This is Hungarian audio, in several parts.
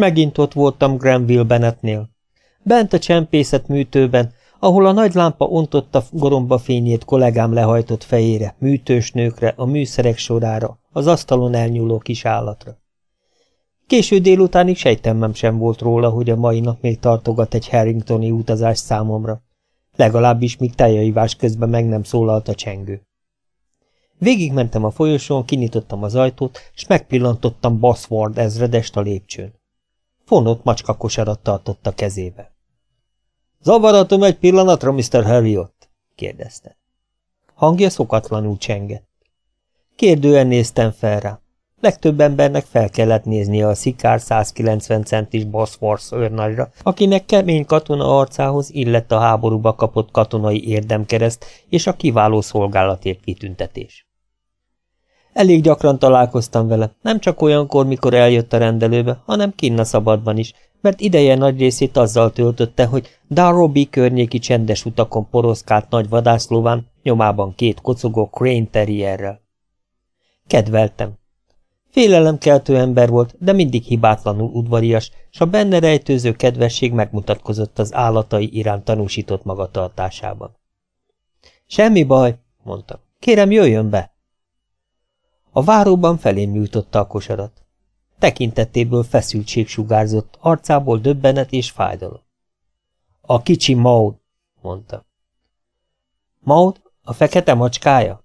Megint ott voltam Granville Bennettnél. Bent a csempészet műtőben, ahol a nagy lámpa ontotta goromba fényét kollégám lehajtott fejére, műtős nőkre, a műszerek sorára, az asztalon elnyúló kis állatra. Késő délutánig sejtemmem sem volt róla, hogy a mai nap még tartogat egy Harringtoni utazás számomra, legalábbis míg tejaivás közben meg nem szólalt a csengő. Végigmentem a folyosón, kinyitottam az ajtót, és megpillantottam Bosworth ezredest a lépcsőn. Fonott macska kosarat tartott a kezébe. – Zavaratom egy pillanatra, Mr. Harriot? – kérdezte. Hangja szokatlanul csengett. Kérdően néztem fel rá. Legtöbb embernek fel kellett néznie a szikár 190 centis Bosworth őrnagyra, akinek kemény katona arcához illett a háborúba kapott katonai érdemkereszt és a kiváló szolgálatért kitüntetés. Elég gyakran találkoztam vele, nem csak olyankor, mikor eljött a rendelőbe, hanem kinn a szabadban is, mert ideje nagy részét azzal töltötte, hogy Darroby környéki csendes utakon poroszkált nagy vadászlóván, nyomában két kocogó Crane terrierrel. Kedveltem. Félelemkeltő ember volt, de mindig hibátlanul udvarias, s a benne rejtőző kedvesség megmutatkozott az állatai iránt tanúsított magatartásában. Semmi baj, mondta. Kérem, jöjjön be! A váróban felém nyújtotta a kosarat. Tekintetéből feszültség sugárzott, arcából döbbenet és fájdalom. A kicsi Maud, mondta. Maud? A fekete macskája?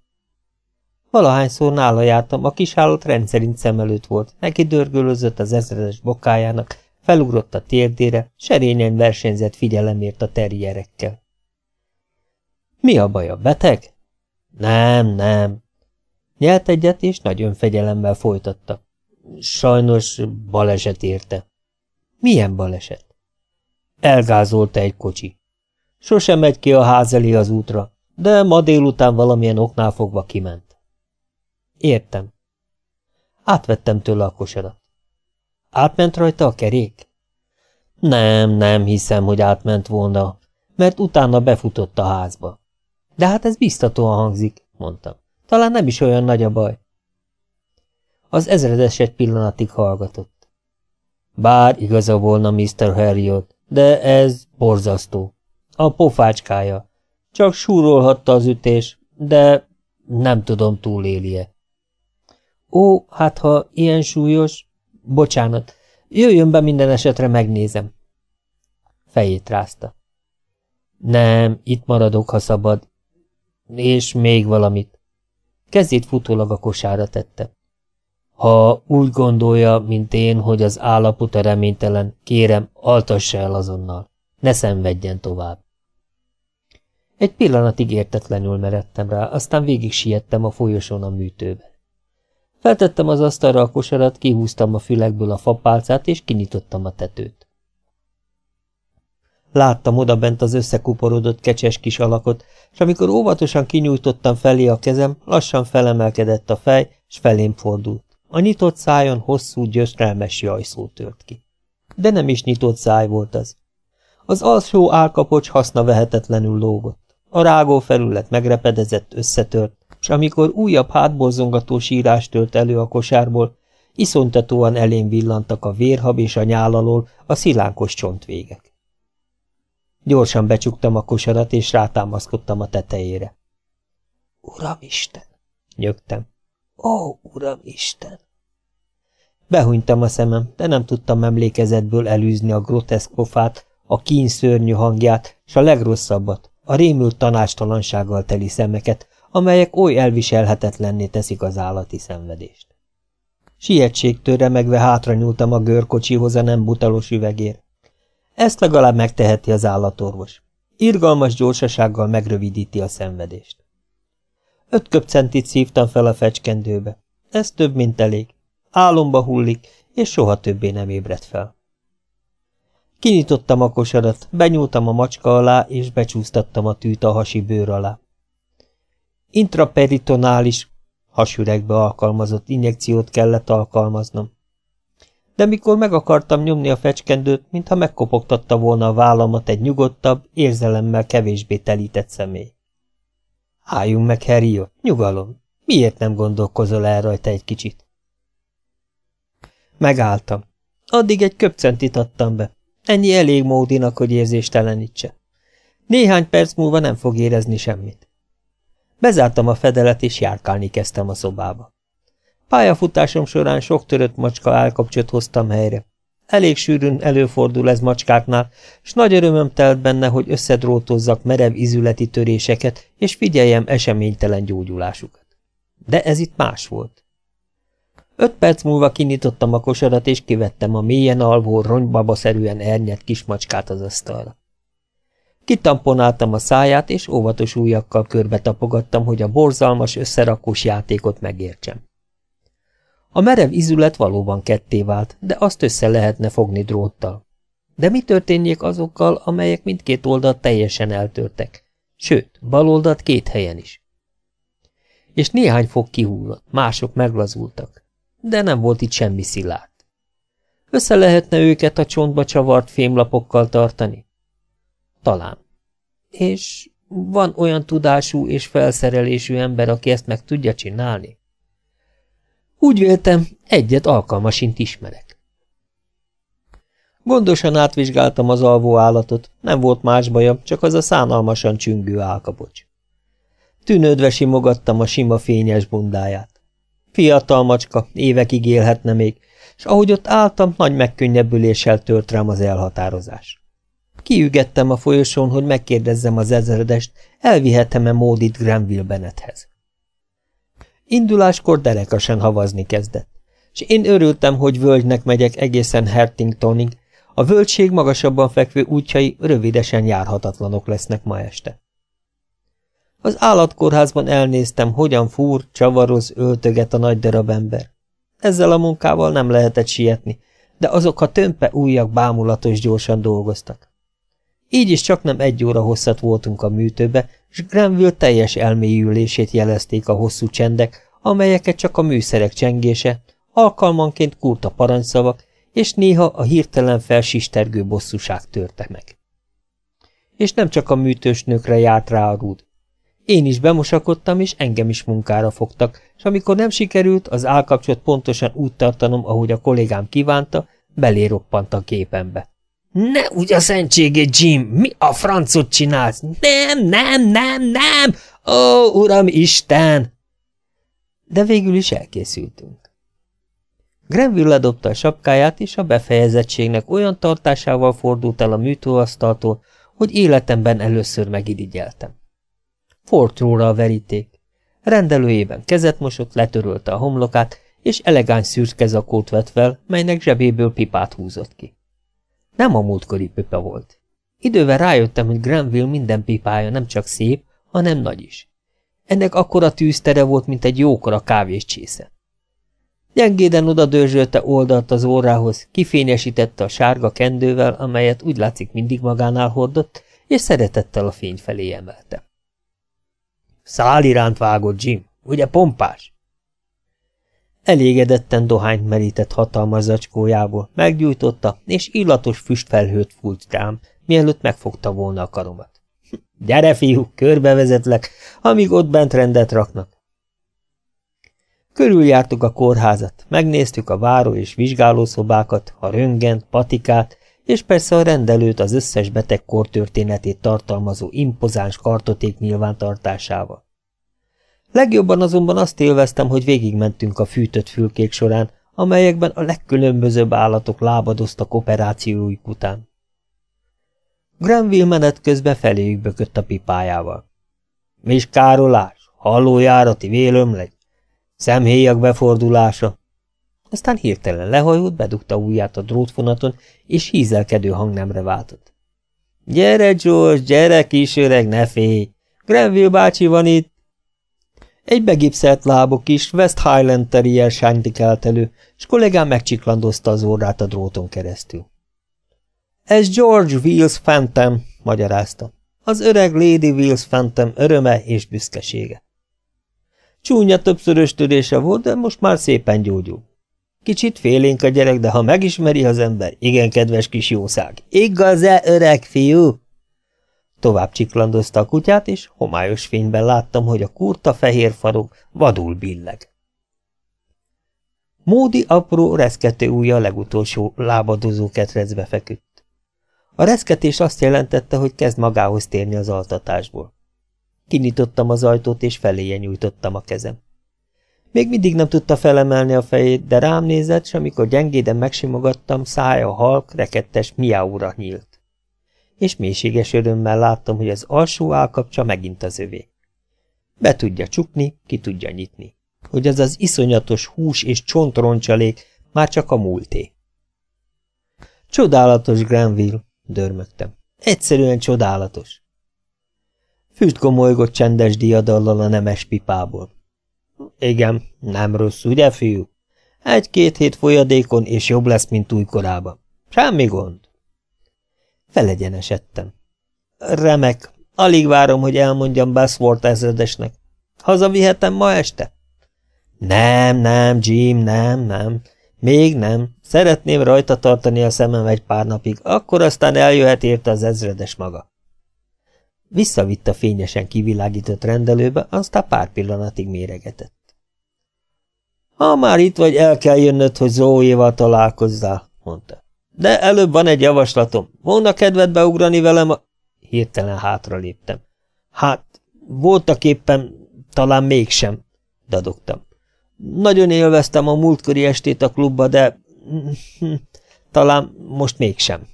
Valahányszor nála jártam, a kis állat rendszerint szem előtt volt, neki dörgölözött az ezredes bokájának, felugrott a térdére, serényen versenyzett figyelemért a terrierekkel. Mi a baj, a beteg? Nem, nem. Nyelt egyet, és nagyon fegyelemmel folytatta. Sajnos baleset érte. Milyen baleset? Elgázolta egy kocsi. Sosem megy ki a ház elé az útra, de ma délután valamilyen oknál fogva kiment. Értem. Átvettem tőle a kosarat. Átment rajta a kerék? Nem, nem hiszem, hogy átment volna, mert utána befutott a házba. De hát ez biztatóan hangzik, mondtam. Talán nem is olyan nagy a baj. Az ezredes egy pillanatig hallgatott. Bár igaza volna Mr. Harriot, de ez borzasztó. A pofácskája. Csak súrolhatta az ütés, de nem tudom túlélje. Ó, hát ha ilyen súlyos... Bocsánat, jöjjön be minden esetre megnézem. Fejét rázta. Nem, itt maradok, ha szabad. És még valamit. Kezét futólag a kosára tette. Ha úgy gondolja, mint én, hogy az állapota reménytelen, kérem, altassa el azonnal. Ne szenvedjen tovább. Egy pillanatig értetlenül meredtem rá, aztán végig siettem a folyosón a műtőbe. Feltettem az asztalra a kosarat, kihúztam a fülekből a fapálcát, és kinyitottam a tetőt. Láttam odabent az összekuporodott kecses kis alakot, és amikor óvatosan kinyújtottam felé a kezem, lassan felemelkedett a fej, és felém fordult. A nyitott szájon hosszú, gyöstrelmes jajszó tört ki. De nem is nyitott száj volt az. Az alsó álkapocs haszna vehetetlenül lógott. A rágó felület megrepedezett, összetört, és amikor újabb hátborzongató sírás tört elő a kosárból, iszonytatóan elén villantak a vérhab és a nyál alól a szilánkos csontvégek. Gyorsan becsuktam a kosarat, és rátámaszkodtam a tetejére. Uramisten! nyögtem. Ó, Uramisten! Behunytam a szemem, de nem tudtam emlékezetből elűzni a groteszk pofát, a kín szörnyű hangját, s a legrosszabbat, a rémült tanástalansággal teli szemeket, amelyek oly elviselhetetlenné teszik az állati szenvedést. Sietségtől remegve hátra nyúltam a görkocsihoz a nem butalos üvegér. Ezt legalább megteheti az állatorvos. Irgalmas gyorsasággal megrövidíti a szenvedést. Öt köpcentit szívtam fel a fecskendőbe. Ez több, mint elég. Álomba hullik, és soha többé nem ébred fel. Kinyitottam a kosarat, benyúltam a macska alá, és becsúsztattam a tűt a hasi bőr alá. Intraperitonális, hasüregbe alkalmazott injekciót kellett alkalmaznom. De mikor meg akartam nyomni a fecskendőt, mintha megkopogtatta volna a vállamat egy nyugodtabb, érzelemmel kevésbé telített személy. Álljunk meg, Harriot, nyugalom. Miért nem gondolkozol el rajta egy kicsit? Megálltam. Addig egy köpcentit adtam be. Ennyi elég módinak, hogy érzéstelenítse. Néhány perc múlva nem fog érezni semmit. Bezártam a fedelet, és járkálni kezdtem a szobába. Pályafutásom során sok törött macska állkapcsot hoztam helyre. Elég sűrűn előfordul ez macskáknál, s nagy örömöm telt benne, hogy összedrótozzak merev izületi töréseket, és figyeljem eseménytelen gyógyulásukat. De ez itt más volt. Öt perc múlva kinyitottam a kosarat, és kivettem a mélyen alvó, ronybaba-szerűen ernyett kismacskát az asztalra. Kitamponáltam a száját, és óvatos ujjakkal körbe tapogattam, hogy a borzalmas, összerakós játékot megértsem. A merev izület valóban ketté vált, de azt össze lehetne fogni dróttal. De mi történjék azokkal, amelyek mindkét oldalt teljesen eltörtek? Sőt, bal oldalt két helyen is. És néhány fog kihullott, mások meglazultak. De nem volt itt semmi szilárd. Össze lehetne őket a csontba csavart fémlapokkal tartani? Talán. És van olyan tudású és felszerelésű ember, aki ezt meg tudja csinálni? Úgy véltem, egyet alkalmasint ismerek. Gondosan átvizsgáltam az alvó állatot, nem volt más baja, csak az a szánalmasan csüngő álkabocs. Tűnődve simogattam a sima fényes bundáját. Fiatal macska, évekig élhetne még, és ahogy ott álltam, nagy megkönnyebbüléssel tört rám az elhatározás. Kiügettem a folyosón, hogy megkérdezzem az ezredest, elvihetem-e Módit Granville Bennethez. Induláskor derekasen havazni kezdett, és én örültem, hogy völgynek megyek egészen Hertingtonig, a völgység magasabban fekvő útjai rövidesen járhatatlanok lesznek ma este. Az állatkórházban elnéztem, hogyan fúr, csavaroz, öltöget a nagy darab ember. Ezzel a munkával nem lehetett sietni, de azok a tömpe újak bámulatos gyorsan dolgoztak. Így is csak nem egy óra hosszat voltunk a műtőbe, és Granville teljes elmélyülését jelezték a hosszú csendek, amelyeket csak a műszerek csengése, alkalmanként kurta parancsszavak, és néha a hirtelen felsistergő bosszúság törte meg. És nem csak a műtős nőkre járt rá a rúd. Én is bemosakodtam, és engem is munkára fogtak, és amikor nem sikerült az állkapcsot pontosan úgy tartanom, ahogy a kollégám kívánta, beléroppant a képembe. Ne úgy a szentségét, Jim! Mi a francot csinálsz? Nem, nem, nem, nem! Ó, uram Isten! De végül is elkészültünk. Grenville ledobta a sapkáját, és a befejezettségnek olyan tartásával fordult el a műtőasztaltól, hogy életemben először megirigyeltem. Fortróra a veríték. Rendelőjében kezet mosott, letörölte a homlokát, és elegáns szürke zakót vett fel, melynek zsebéből pipát húzott ki. Nem a múltkori pipa volt. Idővel rájöttem, hogy Granville minden pipája nem csak szép, hanem nagy is. Ennek akkora tűztere volt, mint egy jókora kávés csésze. Gyengéden oda dörzsölte oldalt az órához, kifényesítette a sárga kendővel, amelyet úgy látszik mindig magánál hordott, és szeretettel a fény felé emelte. Szál iránt vágott, Jim, ugye pompás? Elégedetten dohányt merített hatalmas zacskójából, meggyújtotta, és illatos füstfelhőt fújt rám, mielőtt megfogta volna a karomat. Gyere, fiú, körbevezetlek, amíg ott bent rendet raknak. Körüljártuk a kórházat, megnéztük a váró és vizsgálószobákat, a röngent, patikát, és persze a rendelőt az összes beteg kortörténetét tartalmazó impozáns kartoték nyilvántartásával. Legjobban azonban azt élveztem, hogy végigmentünk a fűtött fülkék során, amelyekben a legkülönbözőbb állatok lábadoztak operációjuk után. Granville menet közben feléjük bökött a pipájával. – Mis károlás? Hallójárati vélömlegy? Szemhéjak befordulása? Aztán hirtelen lehajolt, bedugta ujját a drótfonaton, és hízelkedő hangnemre váltott. – Gyere, George, gyere, kis öreg, ne félj! Granville bácsi van itt! Egy begipszelt lábok is West Highland Terrier sántikelt elő, és kollégám megcsiklandozta az órát a dróton keresztül. Ez George Wills Phantom, magyarázta. Az öreg Lady Wills Phantom öröme és büszkesége. Csúnya többszörös törése volt, de most már szépen gyógyul. Kicsit félénk a gyerek, de ha megismeri az ember, igen kedves kis jószág. Igaz-e, öreg fiú? Tovább csiklandozta a kutyát, és homályos fényben láttam, hogy a kurta fehér farok vadul billeg. Módi apró reszkető ujja a legutolsó lábadozó ketrecbe feküdt. A reszketés azt jelentette, hogy kezd magához térni az altatásból. Kinyitottam az ajtót, és feléje nyújtottam a kezem. Még mindig nem tudta felemelni a fejét, de rám nézett, és amikor gyengéden megsimogattam, szája halk, rekettes miáúra nyílt. És mélységes örömmel láttam, hogy az alsó állkapcsa megint az övé. Be tudja csukni, ki tudja nyitni. Hogy az az iszonyatos hús és csontroncsalék már csak a múlté. Csodálatos, Granville, dörmögtem. Egyszerűen csodálatos. Füst gomolygott csendes diadallal a nemes pipából. Igen, nem rossz, ugye, fiú? Egy-két hét folyadékon, és jobb lesz, mint újkorában. Semmi gond. Felegyenesedtem. Remek, alig várom, hogy elmondjam Bassworth ezredesnek. Hazavihetem ma este? Nem, nem, Jim, nem, nem. Még nem. Szeretném rajta tartani a szemem egy pár napig, akkor aztán eljöhet érte az ezredes maga. Visszavitt a fényesen kivilágított rendelőbe, aztán pár pillanatig méregetett. Ha már itt vagy, el kell jönnöd, hogy Zoéval találkozzál, mondta. De előbb van egy javaslatom. Volna kedved beugrani velem a... Hirtelen hátra léptem. Hát, voltak éppen, talán mégsem, dadogtam. Nagyon élveztem a múltkori estét a klubba, de talán most mégsem.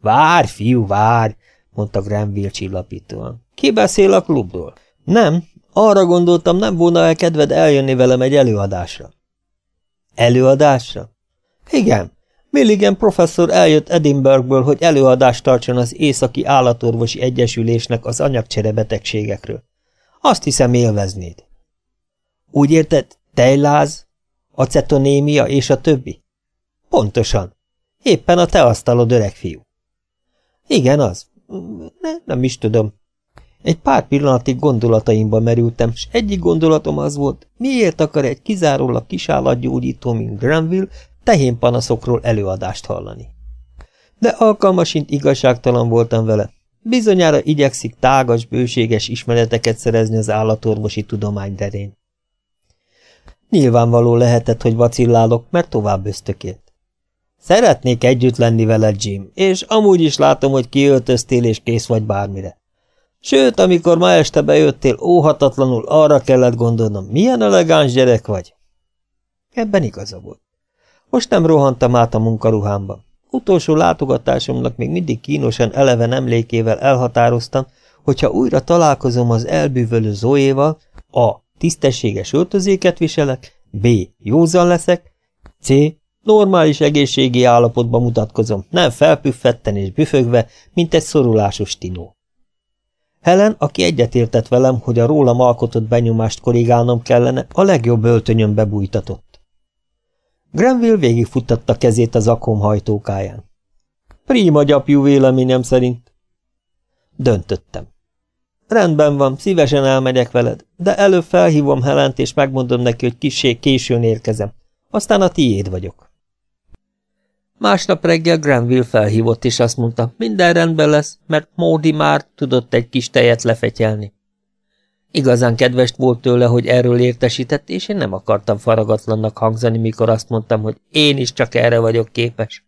Várj, fiú, várj, mondta Granville csillapítóan. Ki beszél a klubról? Nem, arra gondoltam, nem volna el kedved eljönni velem egy előadásra. Előadásra? Igen, Milligan professzor eljött Edinburghből, hogy előadást tartson az Északi Állatorvosi Egyesülésnek az anyagcsere betegségekről. Azt hiszem élveznéd. Úgy érted, tejláz, acetonémia és a többi? Pontosan. Éppen a te asztalod, öreg fiú. Igen, az. Ne, nem is tudom. Egy pár pillanatig gondolataimba merültem, s egyik gondolatom az volt, miért akar egy kizárólag kisállatgyógyító, mint Granville, tehénpanaszokról előadást hallani. De alkalmasint igazságtalan voltam vele. Bizonyára igyekszik tágas, bőséges ismereteket szerezni az állatorvosi tudomány terén. Nyilvánvaló lehetett, hogy vacillálok, mert tovább ösztökélt. Szeretnék együtt lenni veled, Jim, és amúgy is látom, hogy kiöltöztél és kész vagy bármire. Sőt, amikor ma este bejöttél, óhatatlanul arra kellett gondolnom, milyen elegáns gyerek vagy. Ebben igaza volt. Most nem rohantam át a munkaruhámba. Utolsó látogatásomnak még mindig kínosan eleven emlékével elhatároztam, hogyha újra találkozom az elbűvölő Zoéval, a. tisztességes öltözéket viselek, b. józan leszek, c. normális egészségi állapotban mutatkozom, nem felpüffetten és büfögve, mint egy szorulásos tinó. Helen, aki egyetértett velem, hogy a rólam alkotott benyomást korrigálnom kellene, a legjobb öltönyön bebújtatott. Grenville végigfuttatta kezét az akom hajtókáján. Prima gyapjú véleményem szerint. Döntöttem. Rendben van, szívesen elmegyek veled, de előbb felhívom Helent, és megmondom neki, hogy kissé későn érkezem. Aztán a tiéd vagyok. Másnap reggel Granville felhívott, és azt mondta, minden rendben lesz, mert Módi már tudott egy kis tejet lefetyelni. Igazán kedves volt tőle, hogy erről értesített, és én nem akartam faragatlannak hangzani, mikor azt mondtam, hogy én is csak erre vagyok képes.